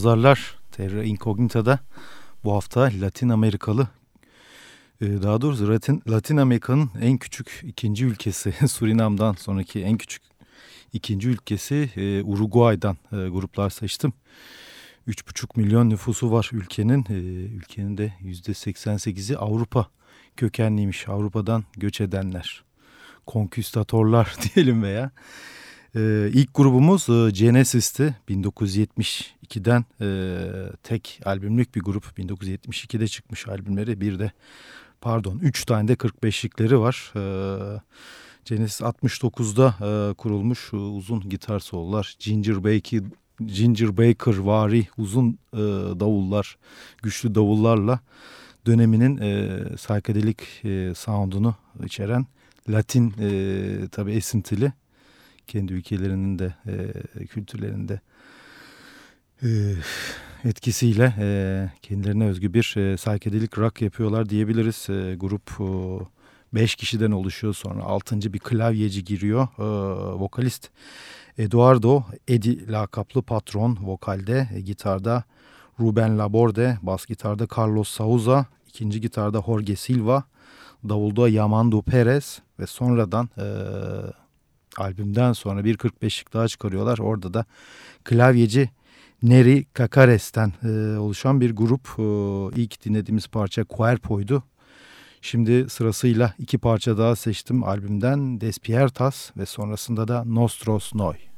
Pazarlar Terra Incognita'da bu hafta Latin Amerikalı e, daha doğrusu Latin, Latin Amerika'nın en küçük ikinci ülkesi Surinam'dan sonraki en küçük ikinci ülkesi e, Uruguay'dan e, gruplar seçtim. 3,5 milyon nüfusu var ülkenin. Ülkenin de %88'i Avrupa kökenliymiş. Avrupa'dan göç edenler. Konküstatorlar diyelim veya. Ee, ilk grubumuz Genesis'ti. 1970 2002'den e, tek albümlük bir grup 1972'de çıkmış albümleri bir de pardon 3 tane de 45'likleri var. E, Genesis 69'da e, kurulmuş e, uzun gitar sololar Ginger Baker, Ginger Baker vari uzun e, davullar güçlü davullarla döneminin e, saykadelik e, soundunu içeren Latin e, tabi esintili kendi ülkelerinin de e, kültürlerinde etkisiyle e, kendilerine özgü bir e, psychedelic rock yapıyorlar diyebiliriz. E, grup 5 e, kişiden oluşuyor sonra 6. bir klavyeci giriyor. Vokalist Eduardo Edi lakaplı patron vokalde, gitarda Ruben Laborde, bas gitarda Carlos Souza, ikinci gitarda Jorge Silva, davulda Yamando Perez ve sonradan e, albümden sonra bir 45'lik daha çıkarıyorlar. Orada da klavyeci Neri Kakares'ten e, oluşan bir grup. E, ilk dinlediğimiz parça Cuerpo'ydu. Şimdi sırasıyla iki parça daha seçtim albümden Despiertas ve sonrasında da Nostros Noi.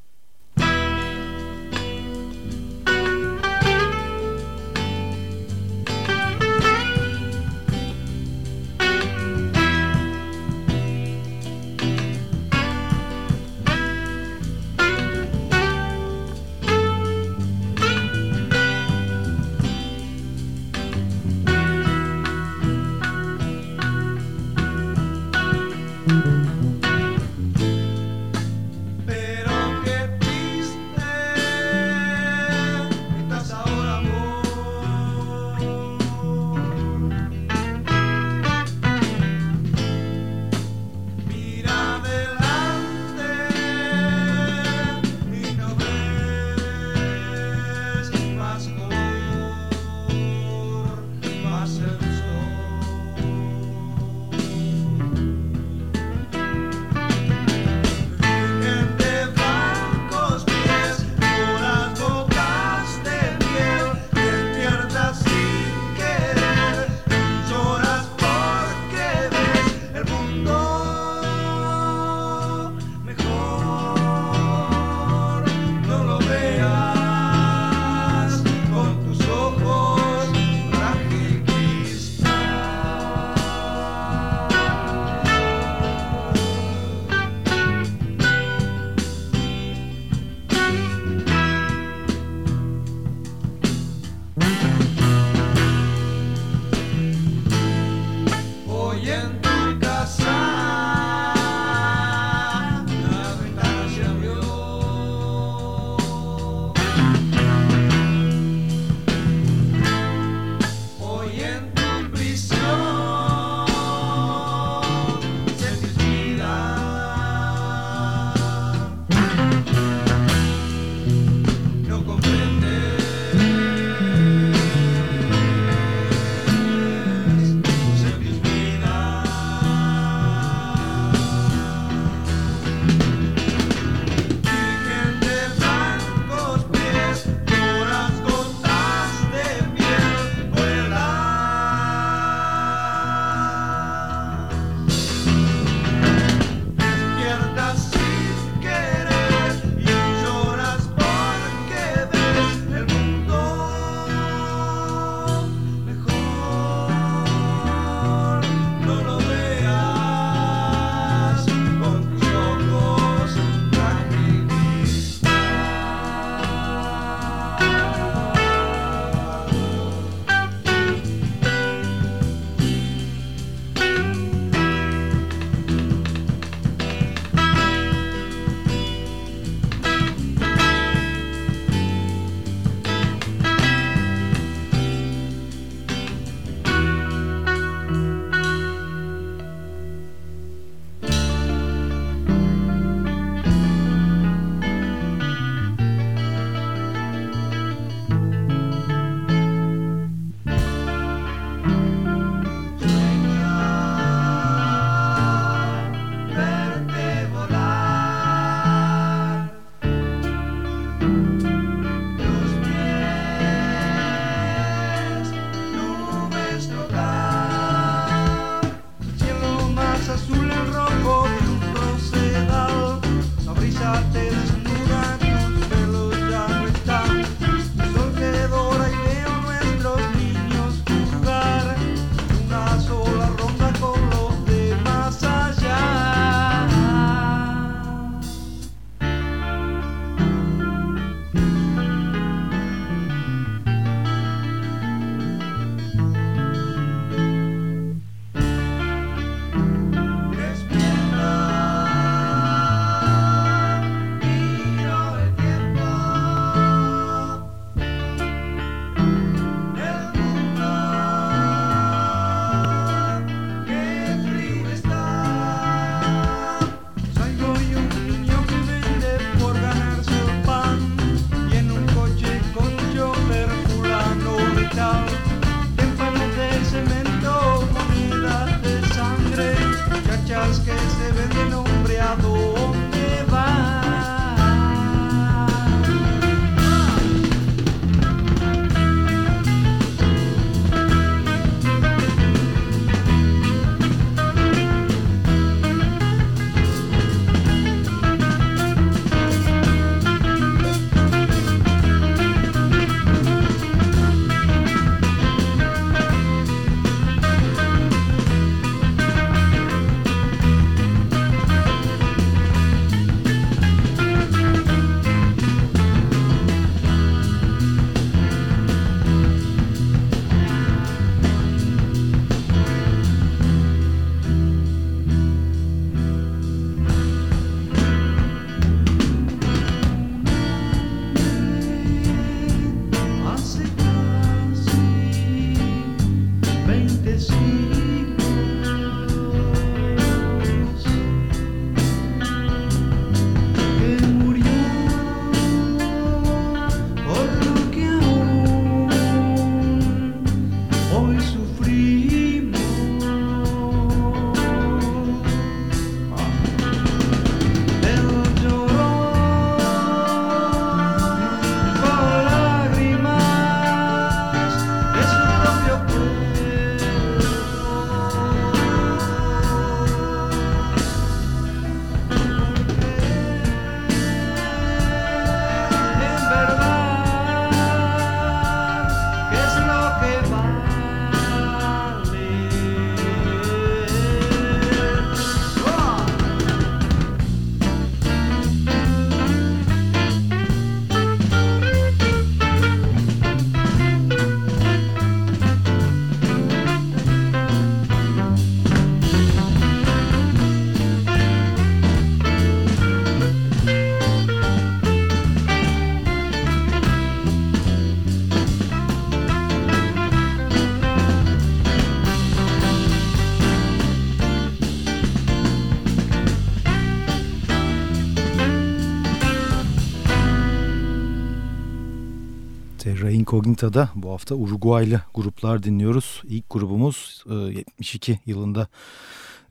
Incognita'da bu hafta Uruguaylı gruplar dinliyoruz. İlk grubumuz 72 e, yılında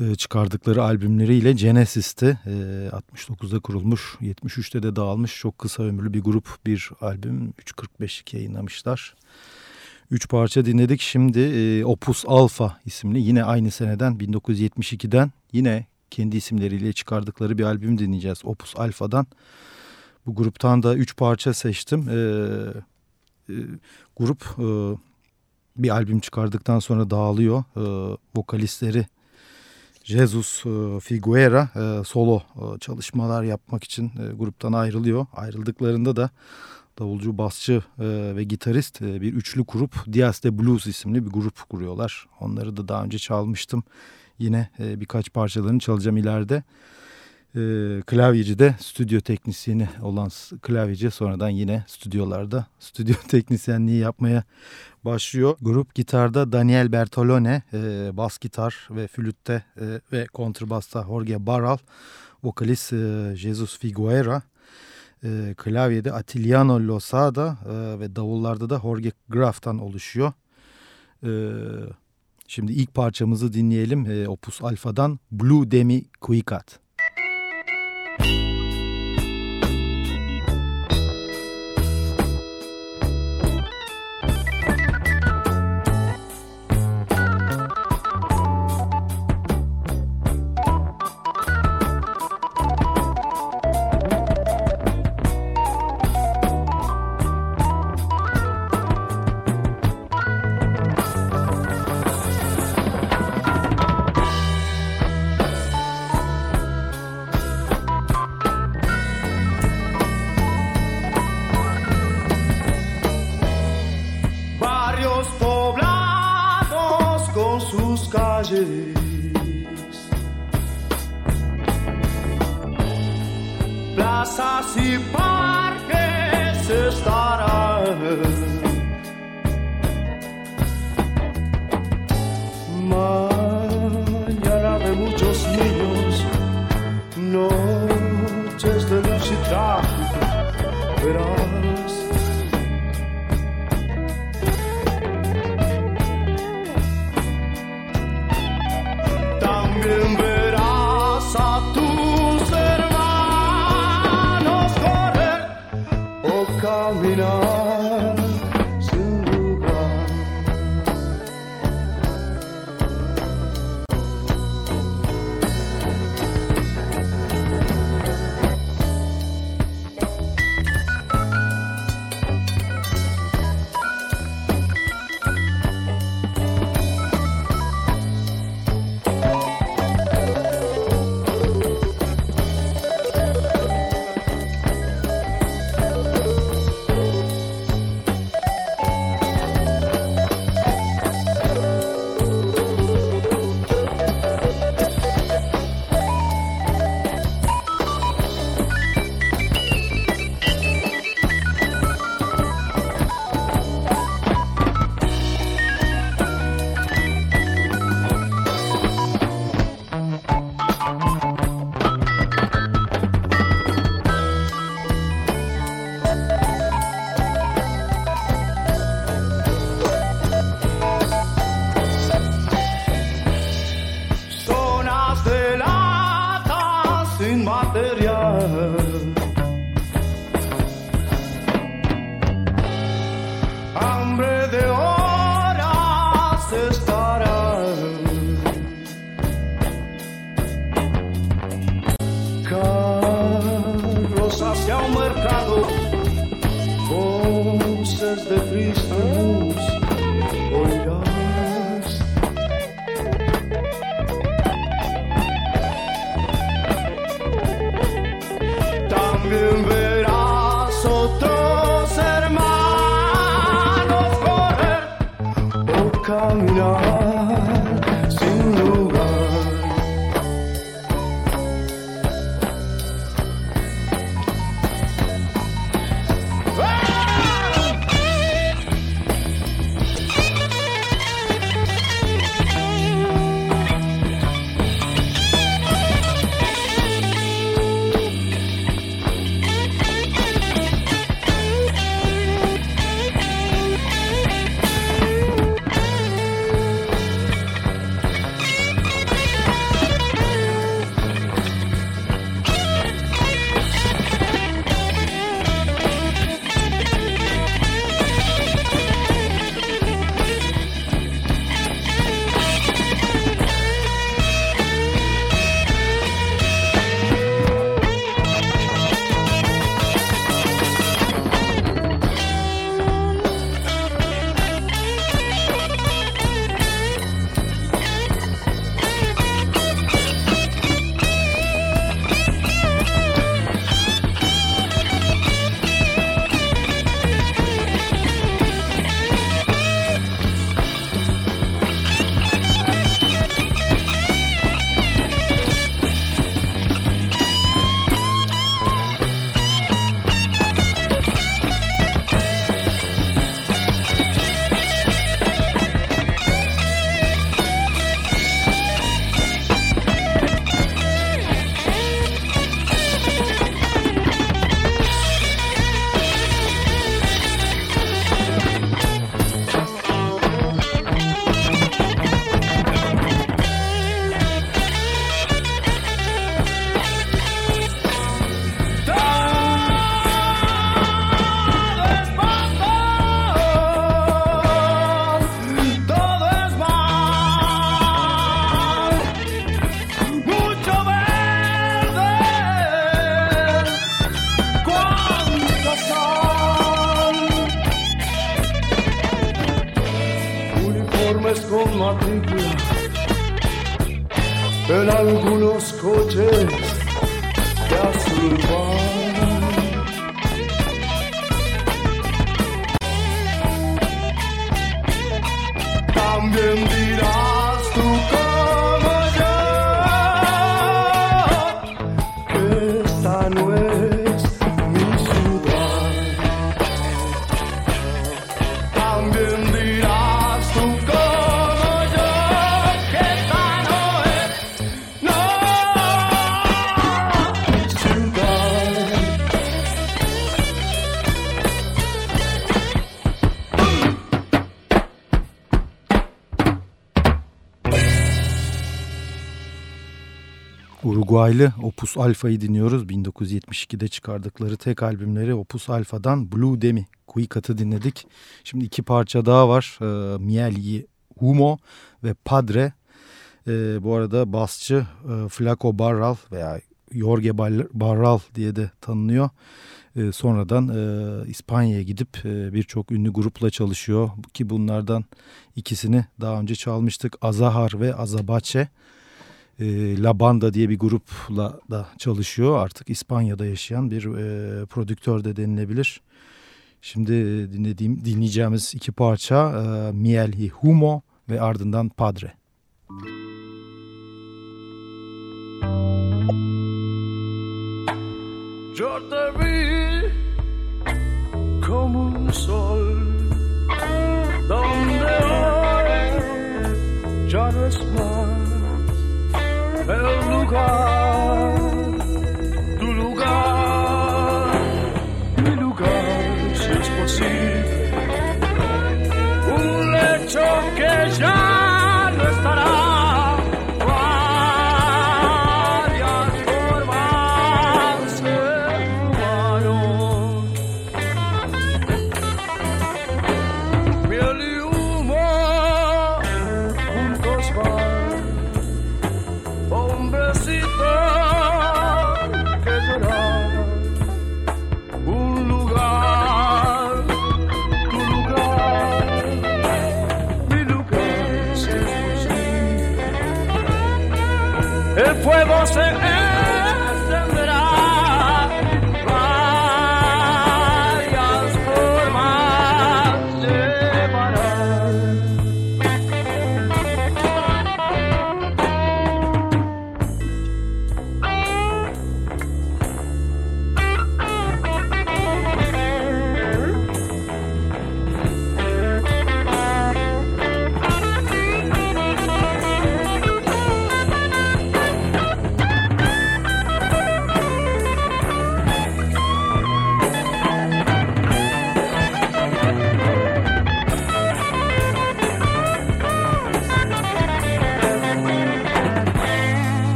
e, çıkardıkları albümleriyle Genesis'ti. 69'da e, kurulmuş, 73'te de dağılmış çok kısa ömürlü bir grup. Bir albüm 3.45'lik yayınlamışlar. Üç parça dinledik. Şimdi Opus Alpha isimli yine aynı seneden 1972'den yine kendi isimleriyle çıkardıkları bir albüm dinleyeceğiz. Opus Alpha'dan. Bu gruptan da üç parça seçtim. Ee, e, grup e, bir albüm çıkardıktan sonra dağılıyor. E, vokalistleri Jesus Figuera solo çalışmalar yapmak için gruptan ayrılıyor. Ayrıldıklarında da davulcu, basçı ve gitarist bir üçlü grup Diaz de Blues isimli bir grup kuruyorlar. Onları da daha önce çalmıştım. Yine birkaç parçalarını çalacağım ileride e, klavyeci de stüdyo teknisyeni olan klavyeci sonradan yine stüdyolarda stüdyo teknisyenliği yapmaya başlıyor. Grup gitarda Daniel Bertolone, e, bas gitar ve flütte e, ve kontrbasta Jorge Barral, vokalist e, Jesus Figuera, e, klavyede Atiliano Losada e, ve davullarda da Jorge Graf'tan oluşuyor. E, şimdi ilk parçamızı dinleyelim e, Opus Alfa'dan Blue Demi Quicat. thank you Gönlümde Opus Alfa'yı dinliyoruz. 1972'de çıkardıkları tek albümleri Opus Alfa'dan Blue Demi, Cuicat'ı dinledik. Şimdi iki parça daha var. Ee, Miel y Humo ve Padre. Ee, bu arada basçı e, Flaco Barral veya Jorge Bar- Barral diye de tanınıyor. Ee, sonradan e, İspanya'ya gidip e, birçok ünlü grupla çalışıyor. Ki bunlardan ikisini daha önce çalmıştık. Azahar ve Azabache. E, La Banda diye bir grupla da çalışıyor. Artık İspanya'da yaşayan bir e, prodüktör de denilebilir. Şimdi e, dinlediğim dinleyeceğimiz iki parça e, Miel y Humo ve ardından Padre. Yo te vi como un sol donde hoy ya no es más el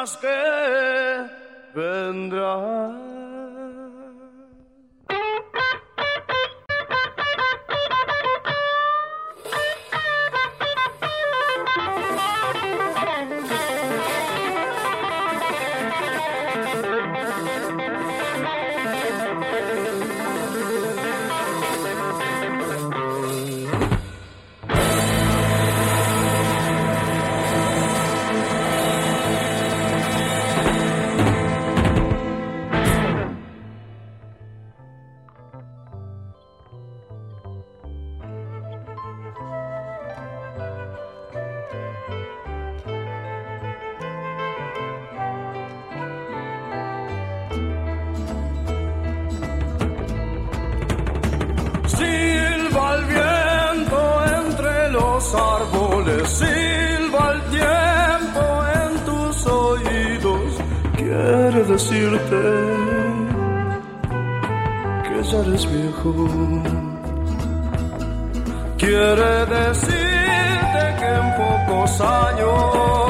más que vendrán. Decirte que ya eres viejo. Quiere decirte que en pocos años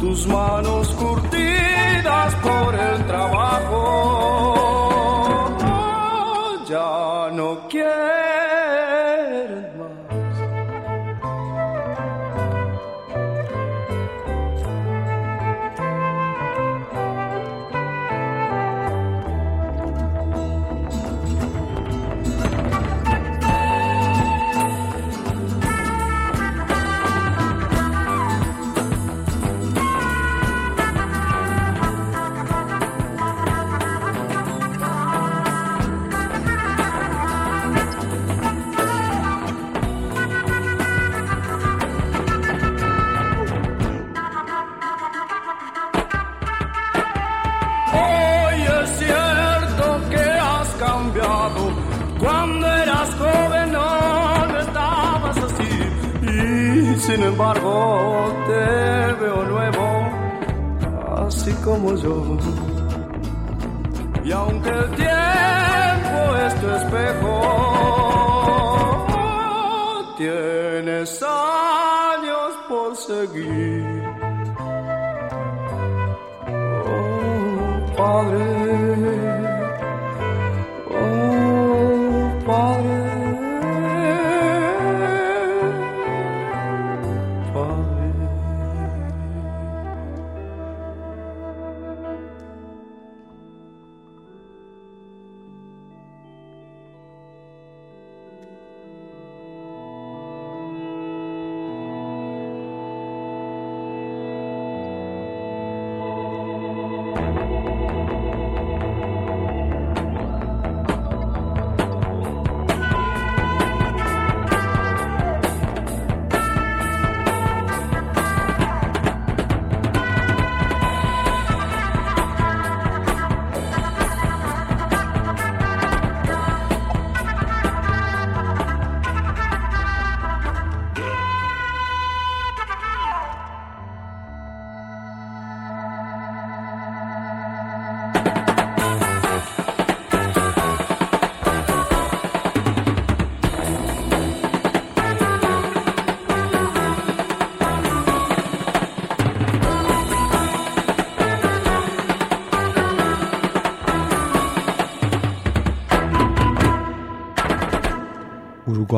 Tus manos curtidas por el trabajo. Ya no quieren sin embargo te veo nuevo, así como yo. Y aunque el tiempo es tu espejo, tienes años por seguir. Oh, Padre.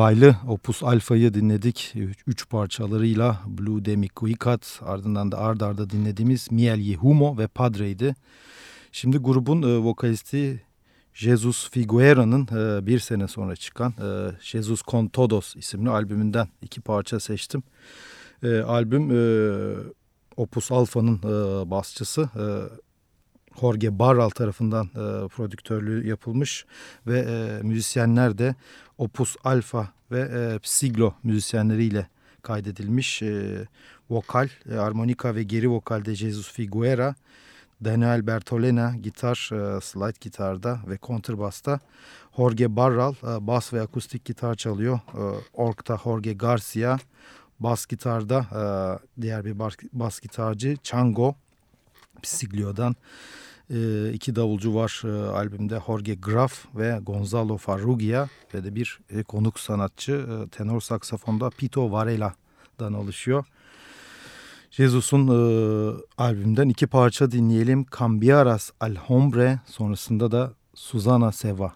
Uruguaylı Opus Alfa'yı dinledik. Üç parçalarıyla Blue Demi Cuicat ardından da ard arda dinlediğimiz Miel Yehumo ve Padre'ydi. Şimdi grubun e, vokalisti Jesus Figueira'nın e, bir sene sonra çıkan e, Jesus Con Todos isimli albümünden iki parça seçtim. E, albüm e, Opus Alfa'nın e, basçısı e, Jorge Barral tarafından e, prodüktörlüğü yapılmış ve e, müzisyenler de Opus Alfa ve e, Siglo müzisyenleriyle kaydedilmiş. E, vokal, e, armonika ve geri vokalde Jesus Figuera, Daniel Bertolena gitar, e, slide gitarda ve kontrbasta. Jorge Barral e, bas ve akustik gitar çalıyor. E, Ork'ta Jorge Garcia, bas gitarda e, diğer bir bas, bas gitarcı Chango Psiglio'dan. E, iki davulcu var e, albümde Jorge Graf ve Gonzalo Farrugia ve de bir e, konuk sanatçı e, tenor saksafonda Pito Varela'dan oluşuyor. Jesus'un e, albümden iki parça dinleyelim. Cambiaras al Hombre sonrasında da Susana Seva.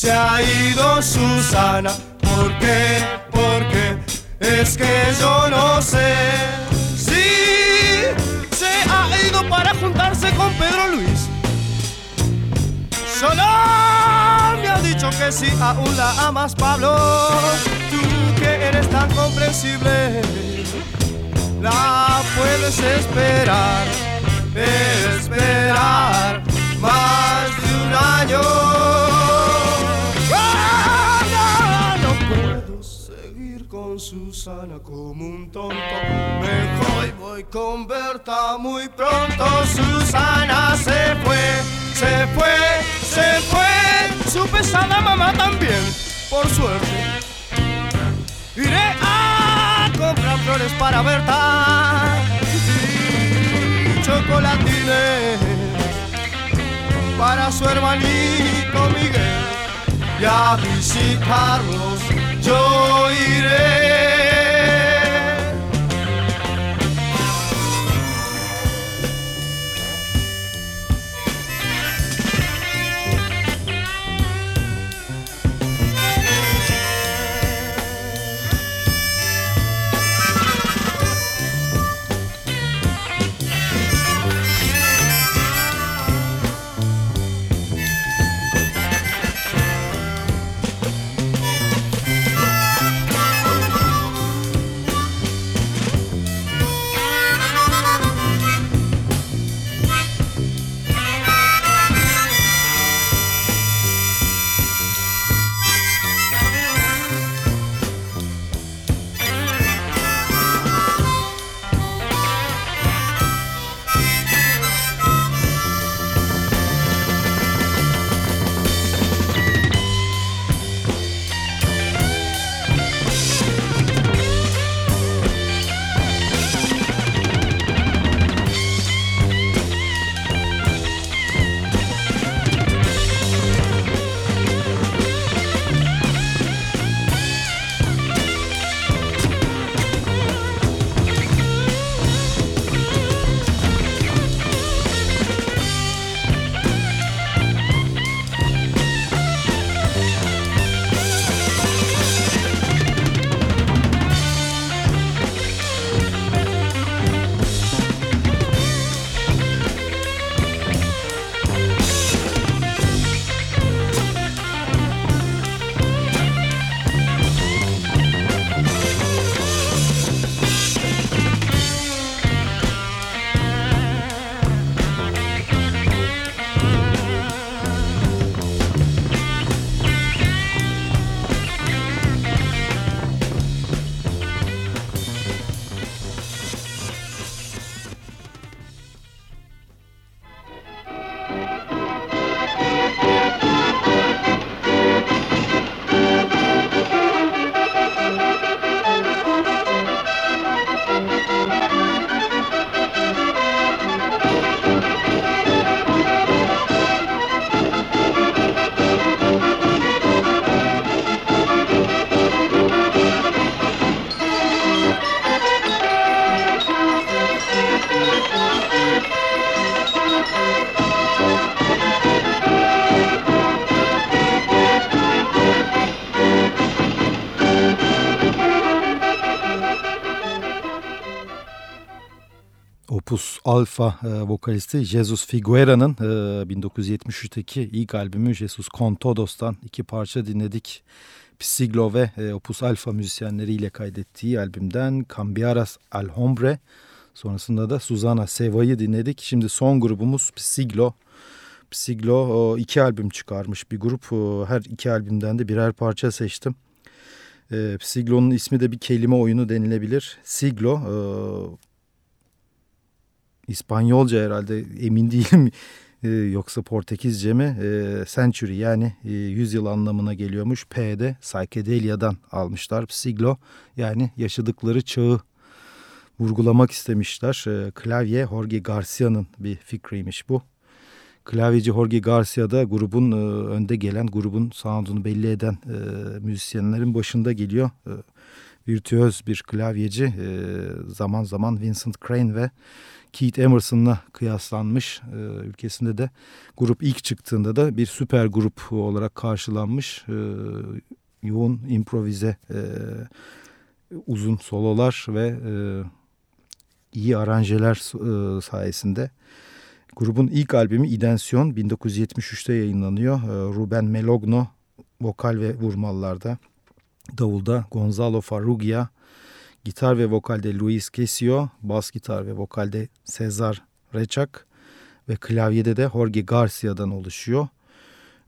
Se ha ido Susana? ¿Por qué? ¿Por qué? Es que yo no sé si se ha ido para juntarse con Pedro Luis. Solo me ha dicho que sí, aún la amas, Pablo. Tú que eres tan comprensible, la puedes esperar, esperar más de un año. Susana como un tonto. Mejor voy con Berta muy pronto. Susana se fue, se fue, se fue. Su pesada mamá también, por suerte. Iré a comprar flores para Berta y chocolatines para su hermanito Miguel y a visitarlos yo iré. Opus Alpha e, vokalisti Jesus Figuera'nın e, 1973'teki ilk albümü Jesus Con Todos'tan iki parça dinledik. Psiglo ve e, Opus Alpha müzisyenleriyle kaydettiği albümden Cambiaras al Hombre. Sonrasında da Susana Seva'yı dinledik. Şimdi son grubumuz Psiglo. Psiglo iki albüm çıkarmış bir grup. Her iki albümden de birer parça seçtim. E, Psiglo'nun ismi de bir kelime oyunu denilebilir. Siglo e, İspanyolca herhalde emin değilim e, yoksa Portekizce mi e, century yani e, yüzyıl anlamına geliyormuş. P'de psychedelia'dan almışlar siglo yani yaşadıkları çağı vurgulamak istemişler. E, klavye Jorge Garcia'nın bir fikriymiş bu. Klavyeci Jorge Garcia da grubun e, önde gelen, grubun sound'unu belli eden e, müzisyenlerin başında geliyor. E, virtüöz bir klavyeci. E, zaman zaman Vincent Crane ve Keith Emerson'la kıyaslanmış. E, ülkesinde de grup ilk çıktığında da bir süper grup olarak karşılanmış. E, yoğun improvize e, uzun sololar ve e, iyi aranjeler e, sayesinde grubun ilk albümü Idensyon 1973'te yayınlanıyor. E, Ruben Melogno vokal ve vurmalarda, davulda Gonzalo Farrugia, gitar ve vokalde Luis Kesio, bas gitar ve vokalde Cesar Reçak ve klavyede de Jorge Garcia'dan oluşuyor.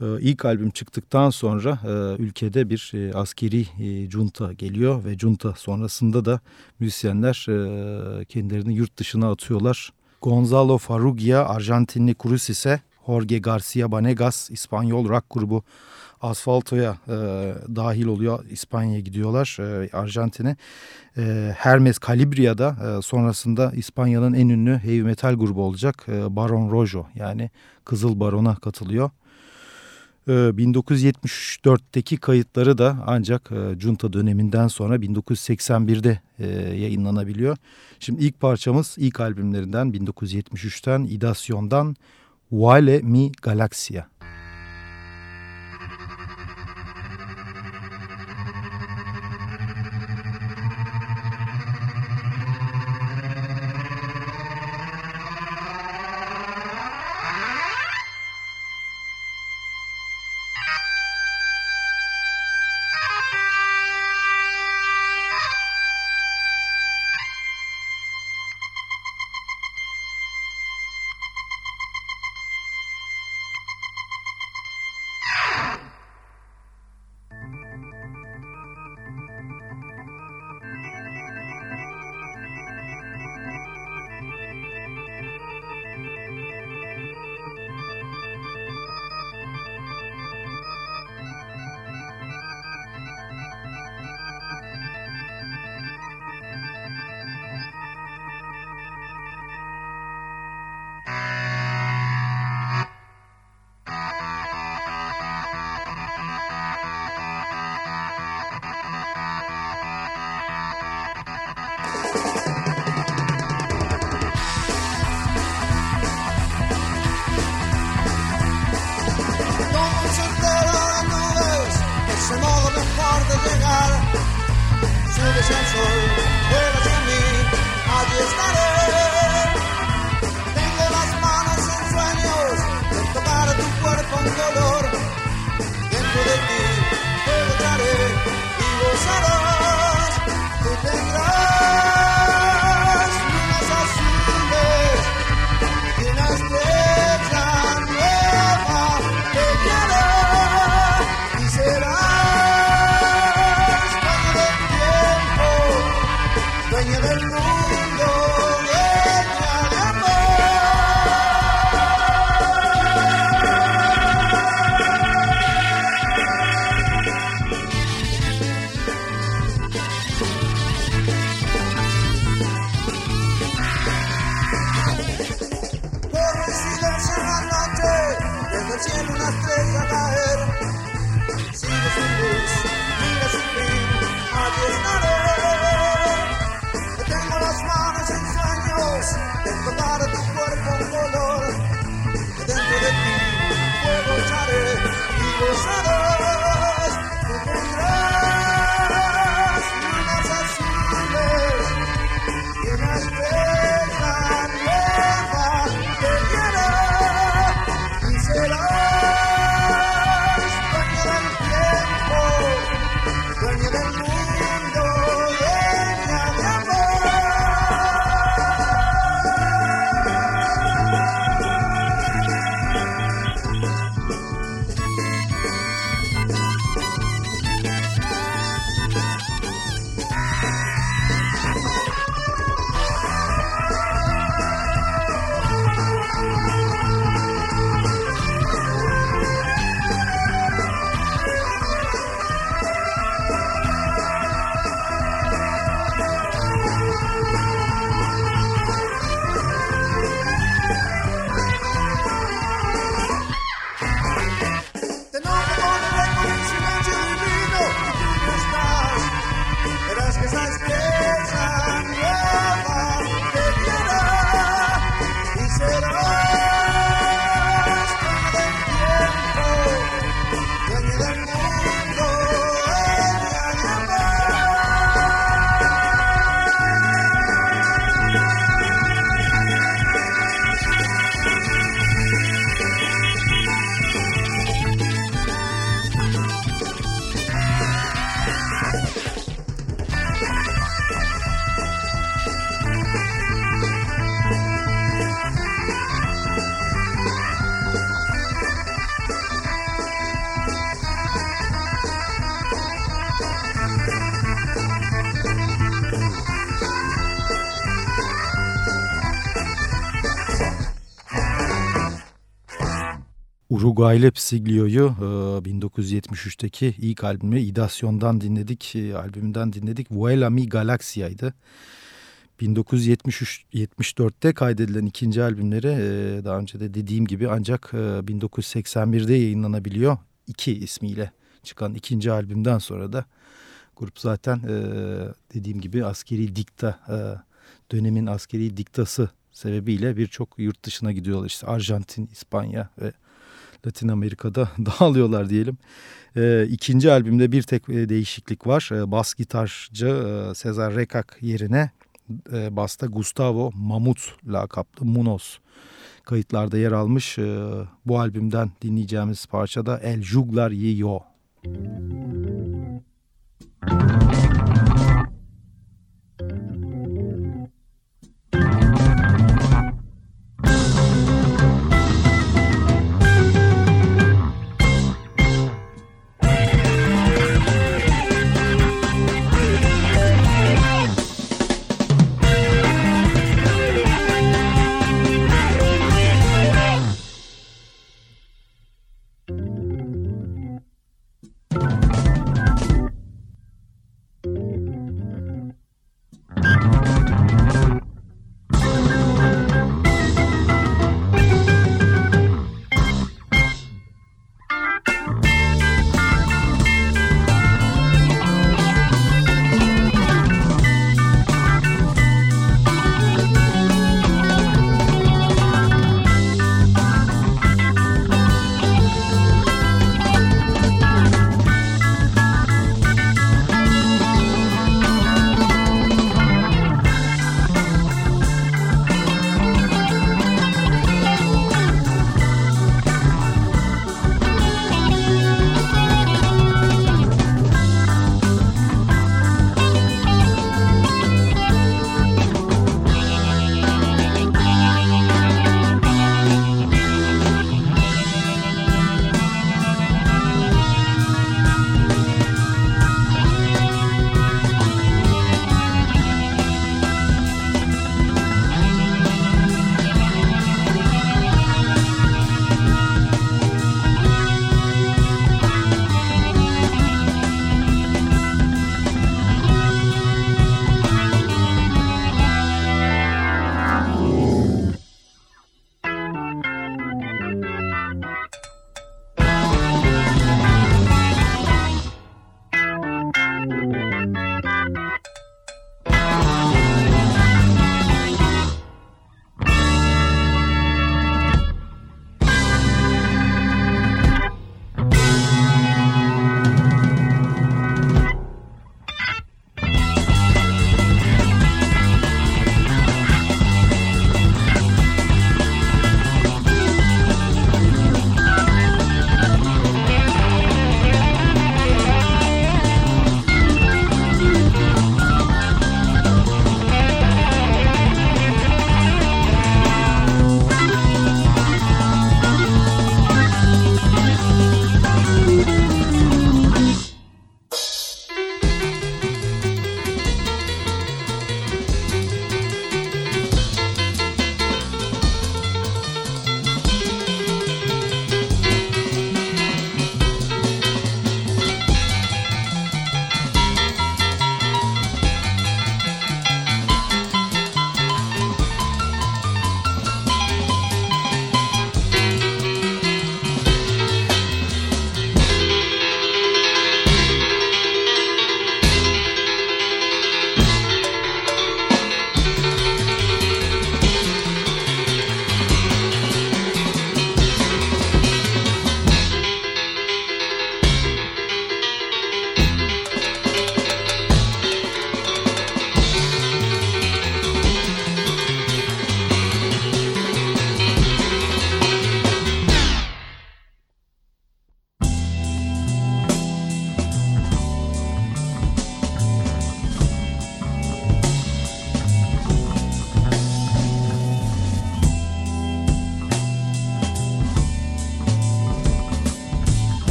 Ee, ilk albüm çıktıktan sonra e, ülkede bir e, askeri e, junta geliyor ve junta sonrasında da müzisyenler kendilerini yurt dışına atıyorlar. Gonzalo Farrugia, Arjantinli Cruz Jorge Garcia Banegas, İspanyol rock grubu Asfalto'ya e, dahil oluyor. İspanya'ya gidiyorlar, e, Arjantin'e. E, Hermes Calibria'da e, sonrasında İspanya'nın en ünlü heavy metal grubu olacak. E, Baron Rojo yani Kızıl Baron'a katılıyor. 1974'teki ee, kayıtları da ancak e, Junta döneminden sonra 1981'de e, yayınlanabiliyor. Şimdi ilk parçamız ilk albümlerinden 1973'ten İdasyon'dan Wale Mi Galaxia. llegar, subes al sol. Uruguaylı Psiglio'yu 1973'teki ilk albümü İdasyon'dan dinledik, albümünden dinledik. Vuela mi Galaxia'ydı. 1973-74'te kaydedilen ikinci albümleri daha önce de dediğim gibi ancak 1981'de yayınlanabiliyor. iki ismiyle çıkan ikinci albümden sonra da grup zaten dediğim gibi askeri dikta dönemin askeri diktası sebebiyle birçok yurt dışına gidiyorlar. İşte Arjantin, İspanya ve Latin Amerika'da dağılıyorlar diyelim. E, ikinci albümde bir tek e, değişiklik var. E, bas gitarcı e, Cesar Rekak yerine e, basta Gustavo Mamut lakaplı Munoz kayıtlarda yer almış. E, bu albümden dinleyeceğimiz parçada El Juglar. Müzik a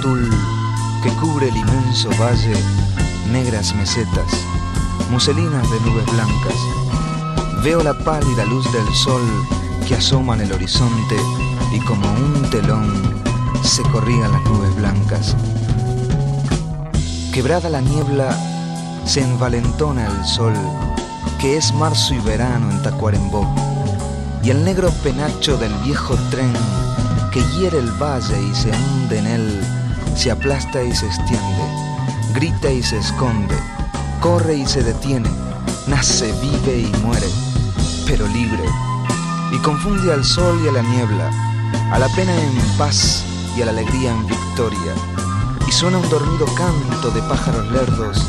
que cubre el inmenso valle negras mesetas, muselinas de nubes blancas. Veo la pálida luz del sol que asoma en el horizonte y como un telón se corrían las nubes blancas. Quebrada la niebla, se envalentona el sol, que es marzo y verano en Tacuarembó, y el negro penacho del viejo tren que hiere el valle y se hunde en él, se aplasta y se extiende, grita y se esconde, corre y se detiene, nace, vive y muere, pero libre, y confunde al sol y a la niebla, a la pena en paz y a la alegría en victoria, y suena un dormido canto de pájaros lerdos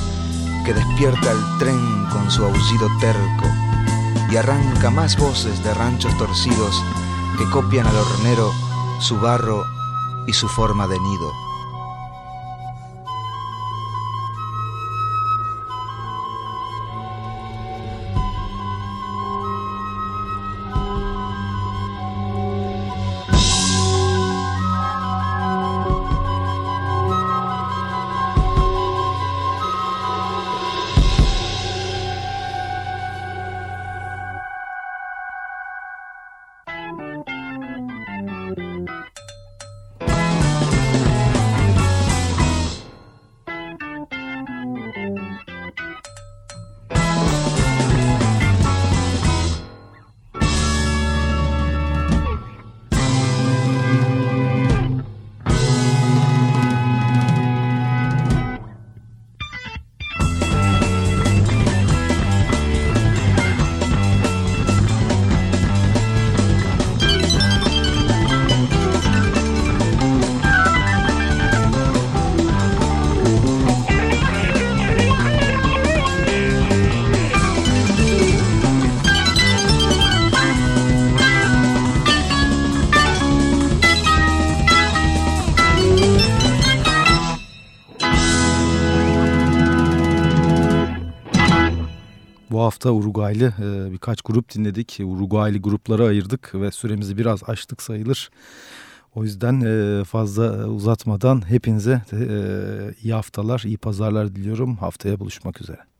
que despierta el tren con su aullido terco y arranca más voces de ranchos torcidos que copian al hornero su barro y su forma de nido. Hafta Uruguaylı e, birkaç grup dinledik. Uruguaylı gruplara ayırdık ve süremizi biraz aştık sayılır. O yüzden e, fazla uzatmadan hepinize e, iyi haftalar, iyi pazarlar diliyorum. Haftaya buluşmak üzere.